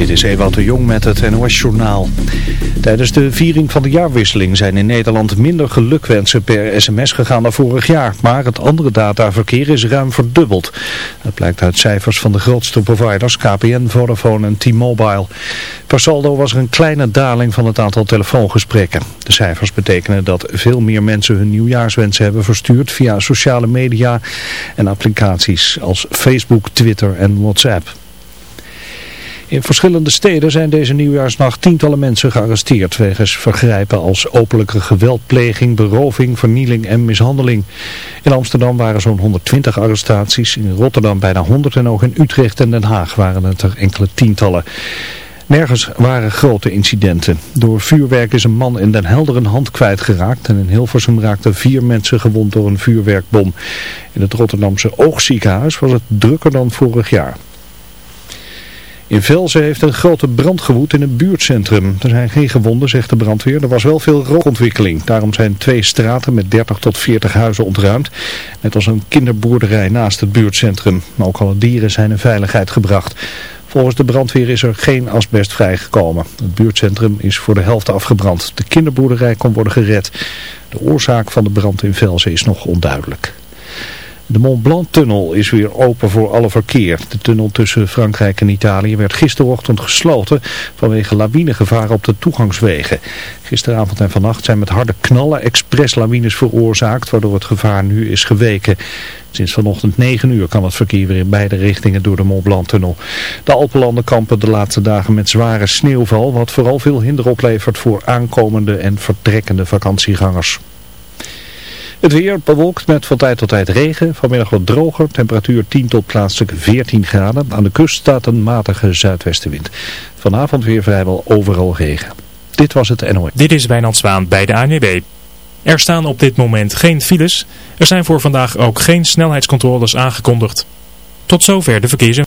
Dit is Ewout de Jong met het NOS Journaal. Tijdens de viering van de jaarwisseling zijn in Nederland minder gelukwensen per sms gegaan dan vorig jaar. Maar het andere dataverkeer is ruim verdubbeld. Dat blijkt uit cijfers van de grootste providers KPN, Vodafone en T-Mobile. Per saldo was er een kleine daling van het aantal telefoongesprekken. De cijfers betekenen dat veel meer mensen hun nieuwjaarswensen hebben verstuurd via sociale media en applicaties als Facebook, Twitter en WhatsApp. In verschillende steden zijn deze nieuwjaarsnacht tientallen mensen gearresteerd wegens vergrijpen als openlijke geweldpleging, beroving, vernieling en mishandeling. In Amsterdam waren zo'n 120 arrestaties, in Rotterdam bijna 100 en ook in Utrecht en Den Haag waren het er enkele tientallen. Nergens waren grote incidenten. Door vuurwerk is een man in Den Helder een hand kwijtgeraakt en in Hilversum raakten vier mensen gewond door een vuurwerkbom. In het Rotterdamse Oogziekenhuis was het drukker dan vorig jaar. In Velzen heeft een grote brand gewoed in een buurtcentrum. Er zijn geen gewonden, zegt de brandweer. Er was wel veel rookontwikkeling. Daarom zijn twee straten met 30 tot 40 huizen ontruimd. Net als een kinderboerderij naast het buurtcentrum. Maar ook alle dieren zijn in veiligheid gebracht. Volgens de brandweer is er geen asbest vrijgekomen. Het buurtcentrum is voor de helft afgebrand. De kinderboerderij kon worden gered. De oorzaak van de brand in Velzen is nog onduidelijk. De Mont Blanc-tunnel is weer open voor alle verkeer. De tunnel tussen Frankrijk en Italië werd gisterochtend gesloten vanwege lawinegevaar op de toegangswegen. Gisteravond en vannacht zijn met harde knallen expresslawines veroorzaakt, waardoor het gevaar nu is geweken. Sinds vanochtend 9 uur kan het verkeer weer in beide richtingen door de Mont Blanc-tunnel. De Alpenlanden kampen de laatste dagen met zware sneeuwval, wat vooral veel hinder oplevert voor aankomende en vertrekkende vakantiegangers. Het weer bewolkt met van tijd tot tijd regen. Vanmiddag wat droger. Temperatuur 10 tot plaatselijk 14 graden. Aan de kust staat een matige zuidwestenwind. Vanavond weer vrijwel overal regen. Dit was het NOS. Dit is Wijnand Zwaan bij de ANWB. Er staan op dit moment geen files. Er zijn voor vandaag ook geen snelheidscontroles aangekondigd. Tot zover de verkeersen.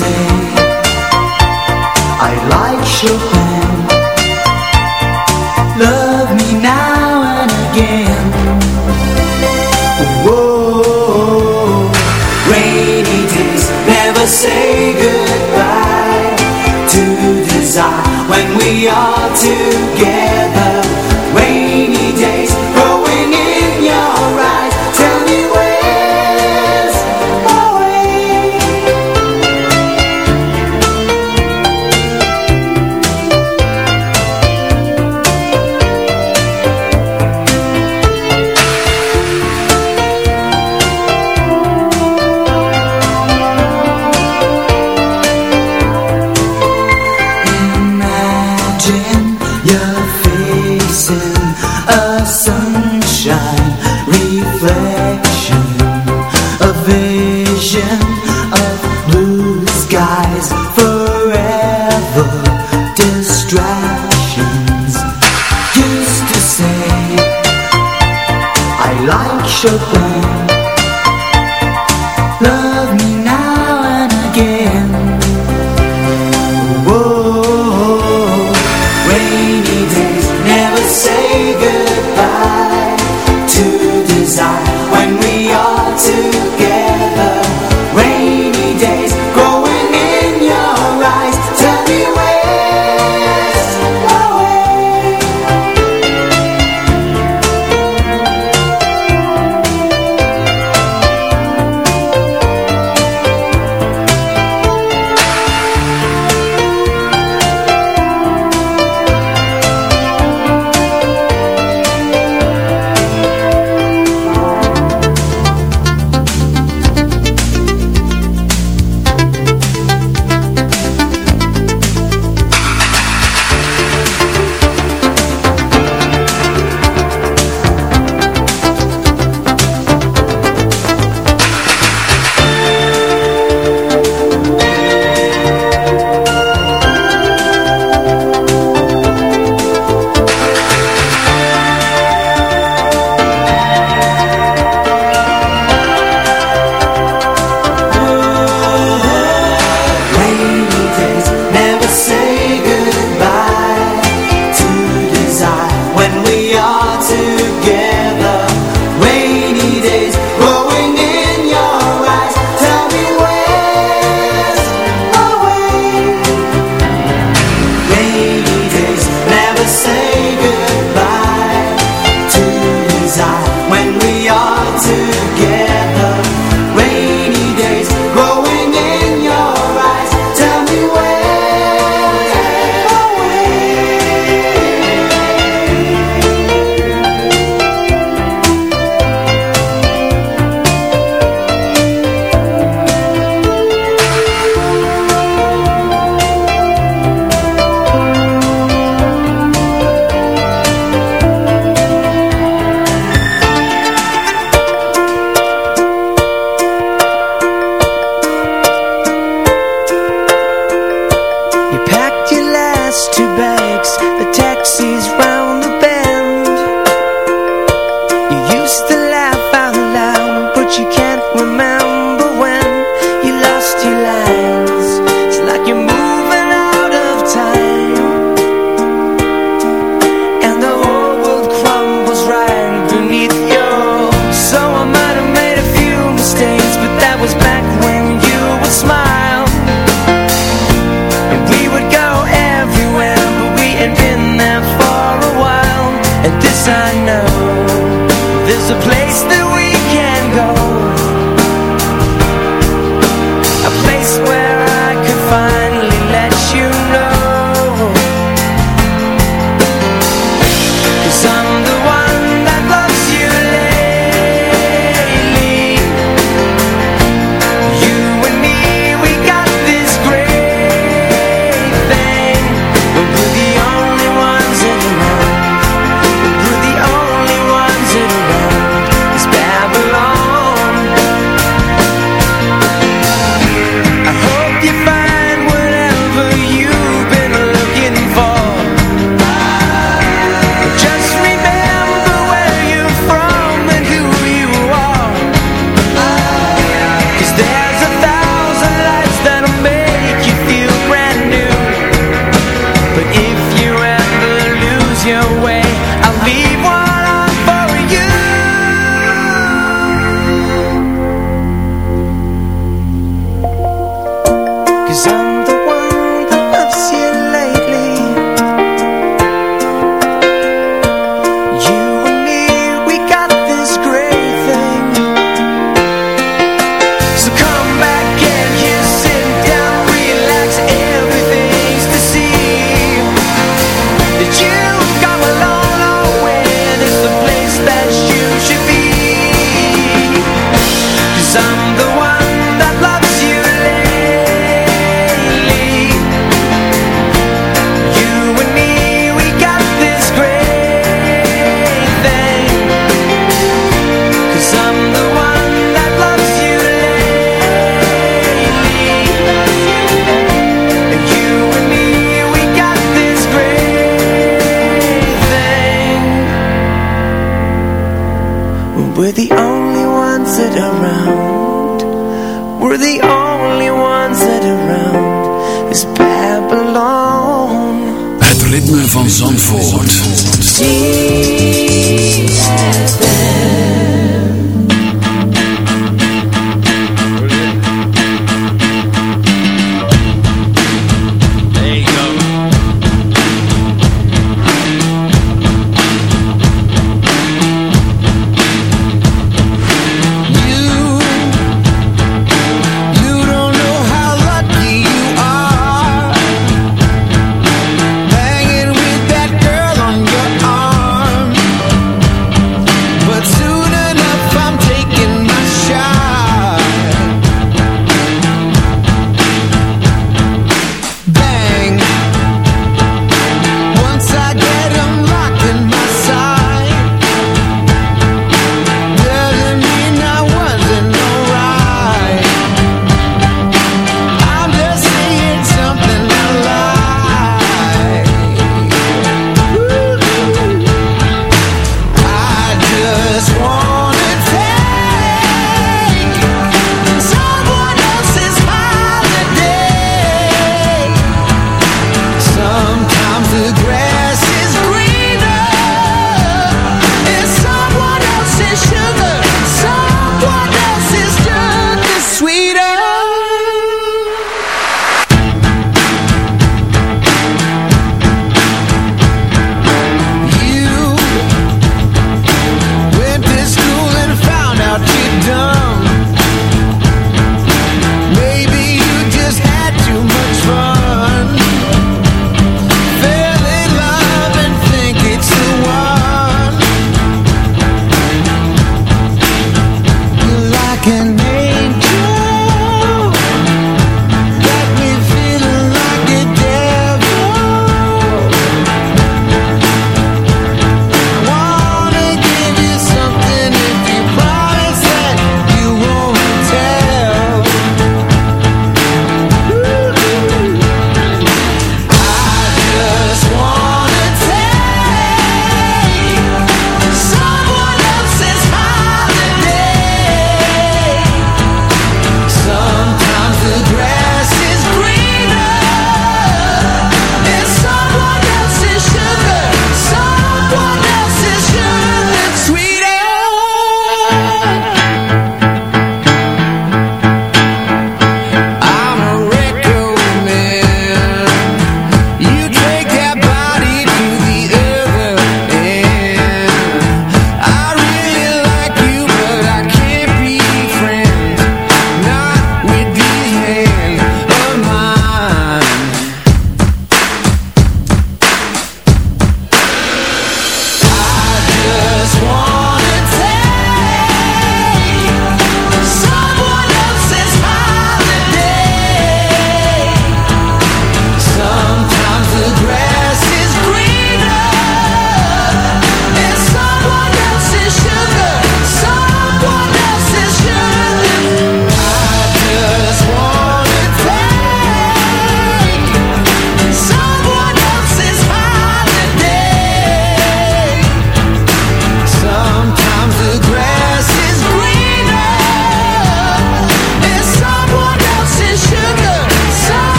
say I like your hand Love me now and again. Whoa. Rabiets never say goodbye to desire when we are together. You used to laugh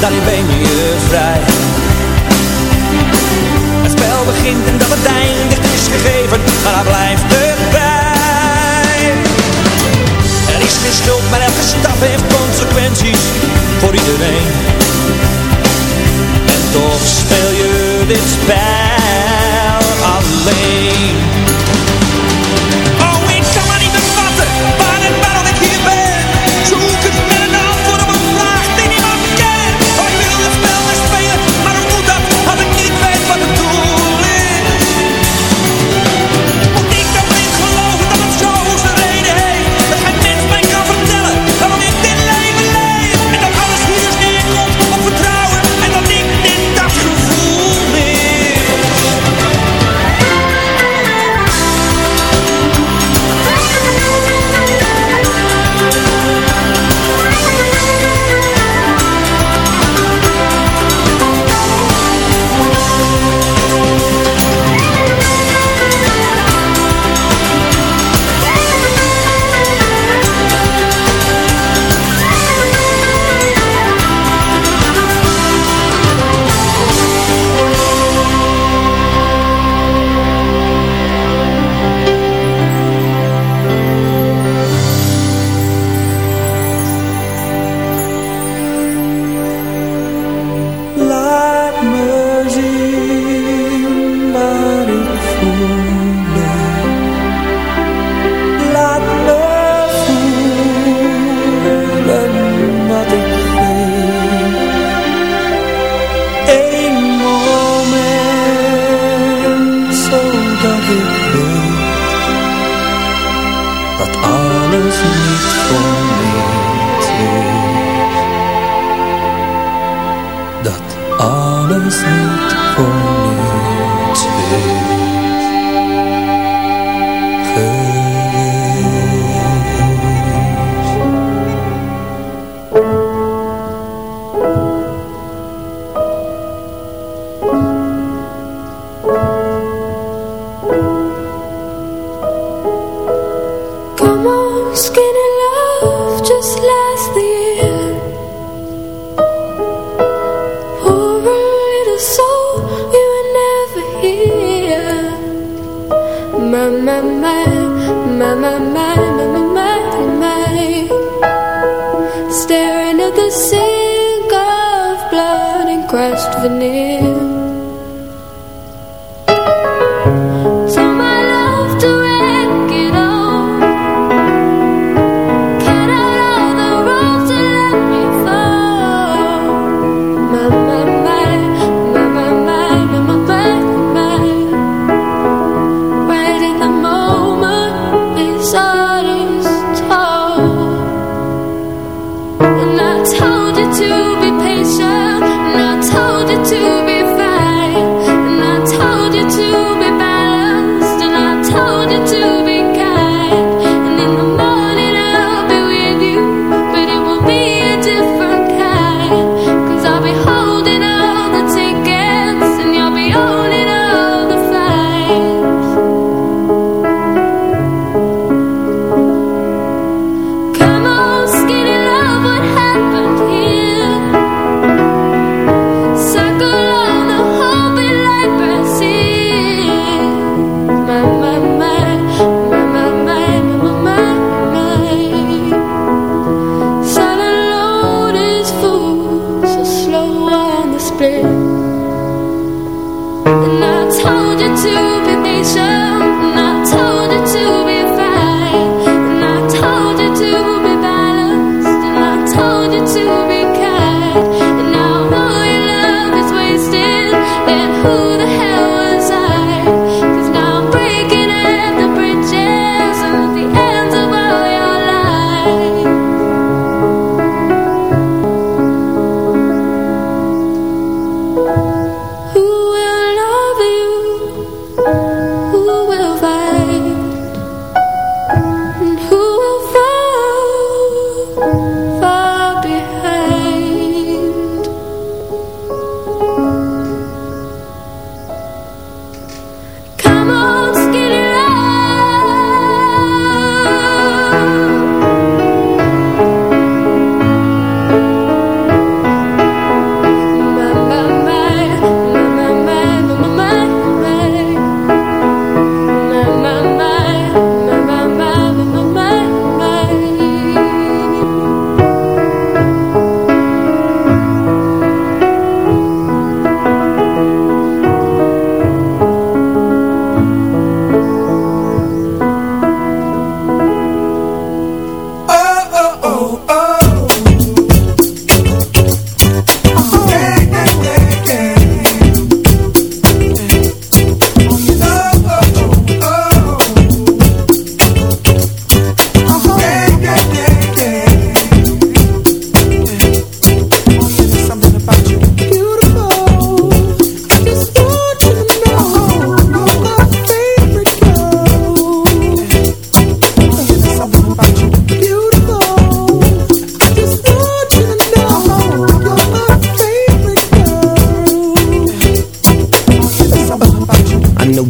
dan ben je vrij. Het spel begint en dat het eindigt is gegeven, maar daar blijft het bij. Er is geen schuld, maar elke stap heeft consequenties voor iedereen. En toch speel je dit spel alleen.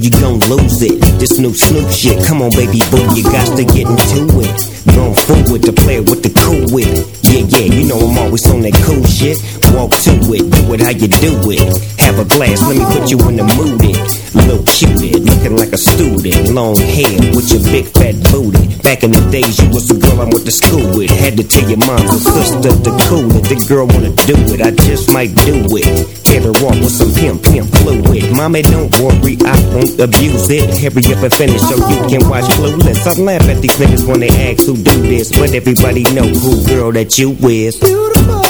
You gon' lose it. This new Snoop shit, come on, baby boo, you got to get into it. Going forward to play with the cool wit. Yeah, yeah, you know I'm always on that cool shit. Walk to it, do it how you do it. Have a glass, let me put you in the mood. It. Little cutie, looking like a student. Long hair with your big fat booty. Back in the days, you was the girl I went to school with. Had to tell your mom and sister to cool it. The girl wanna do it, I just might do it. Hit her off with some pimp, pimp fluid. Mommy, don't worry, I won't abuse it. Hurry up and finish so you can watch Clueless. I laugh at these niggas when they ask who do this, but everybody know who girl that you is. When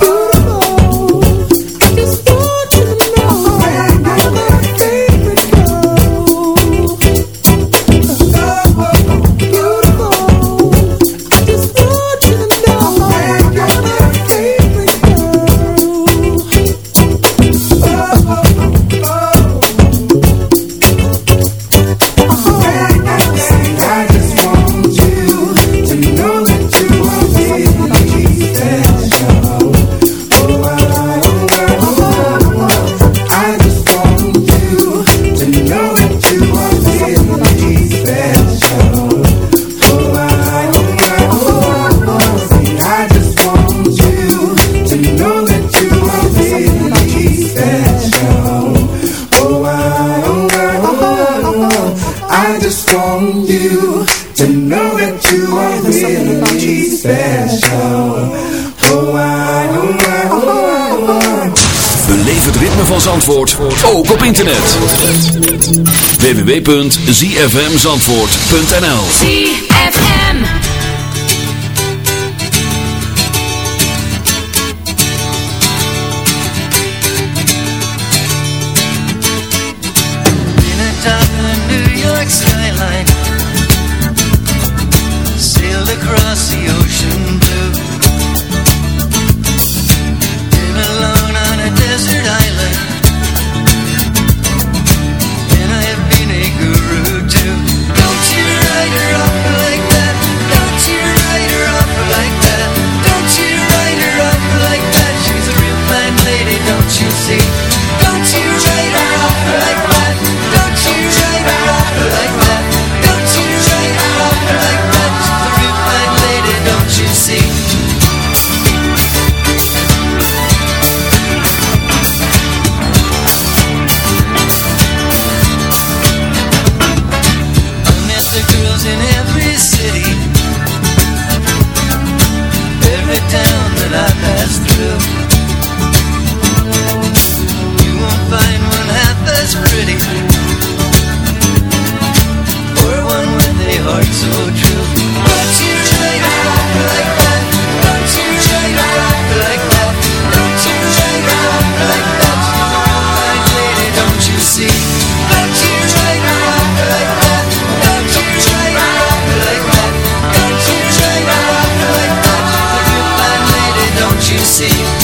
just want you to know that you are really special. Oh, oh, oh, I, oh, I, oh, I, Beleef het ritme van Zandvoort ook op internet. www.zfmzandvoort.nl see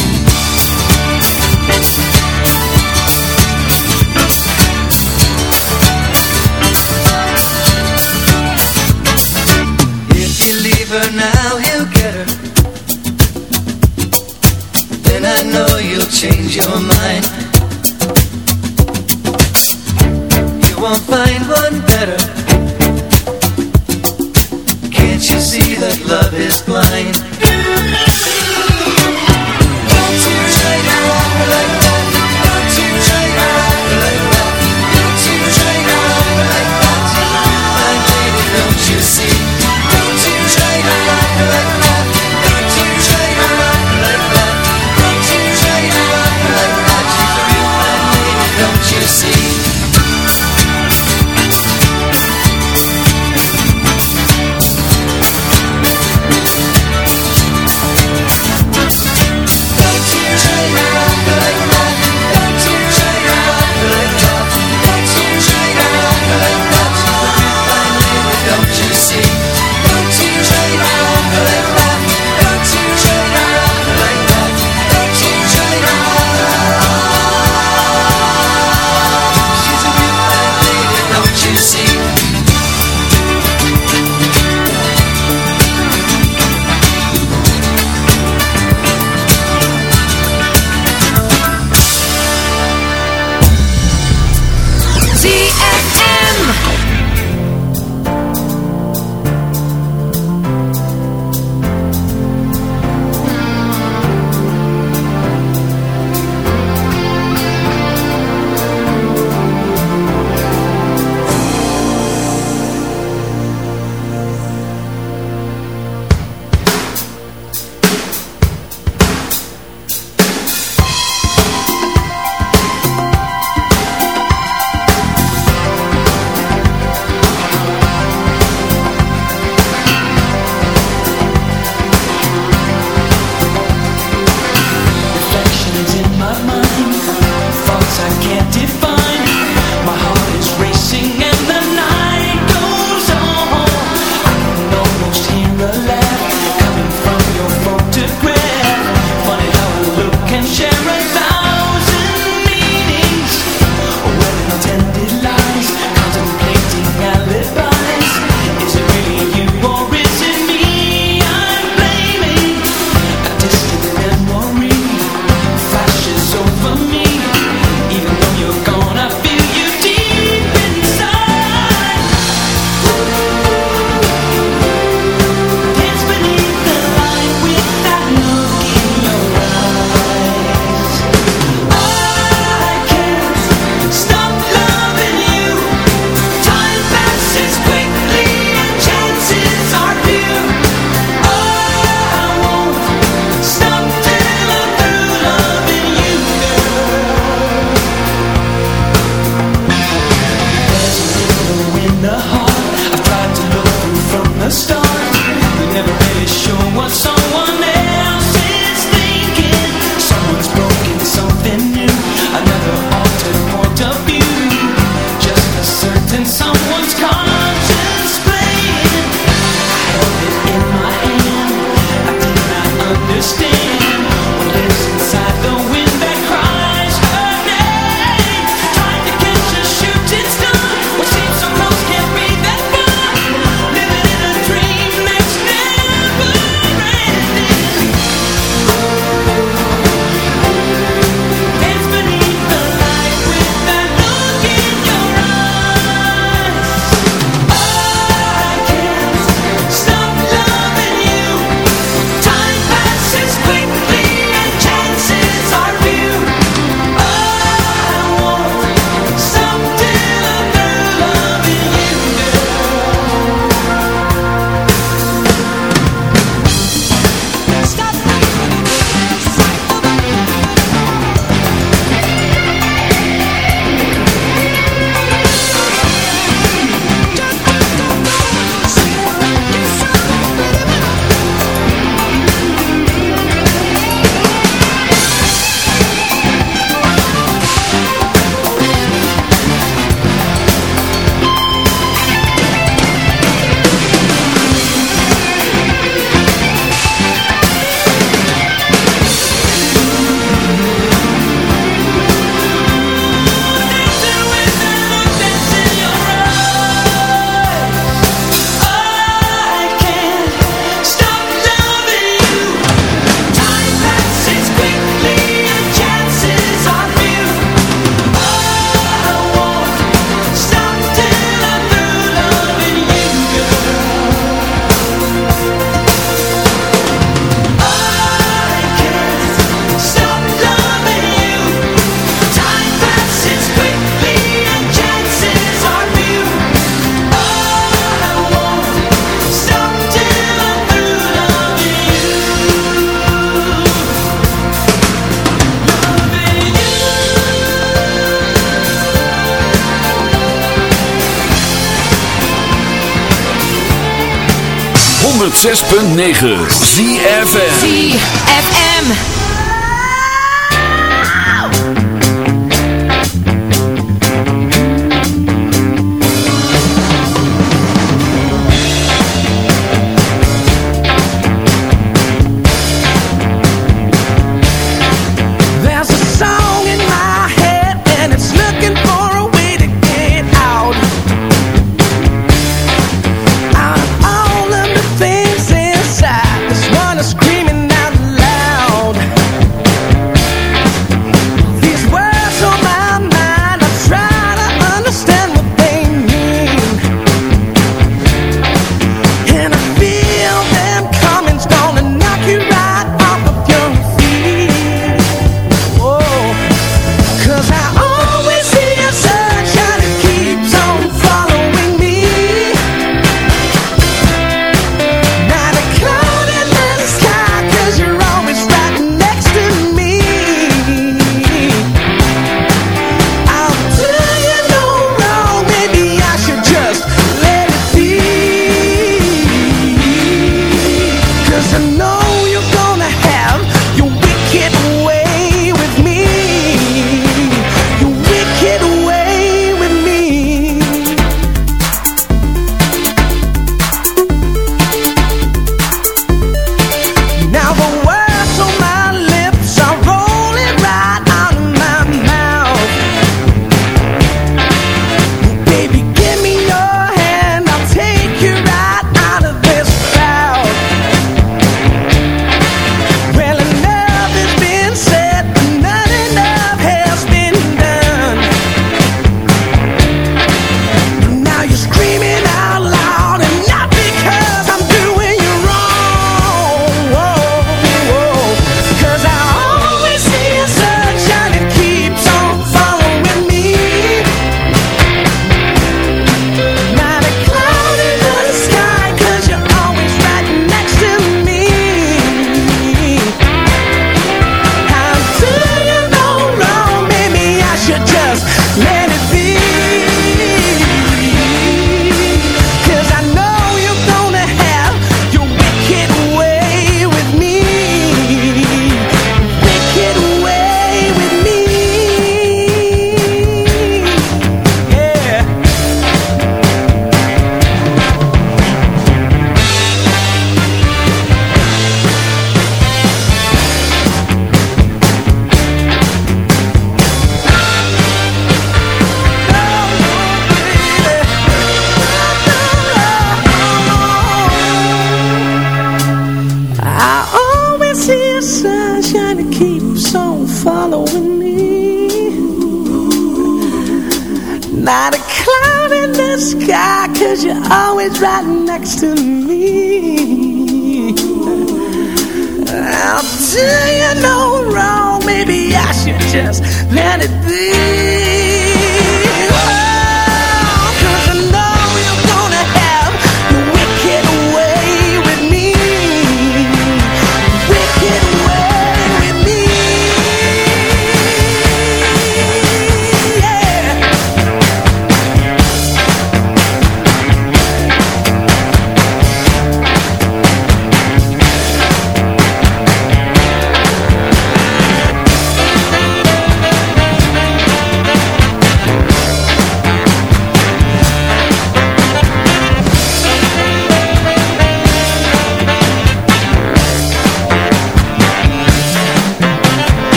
106.9 ZFM ZFM.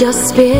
just be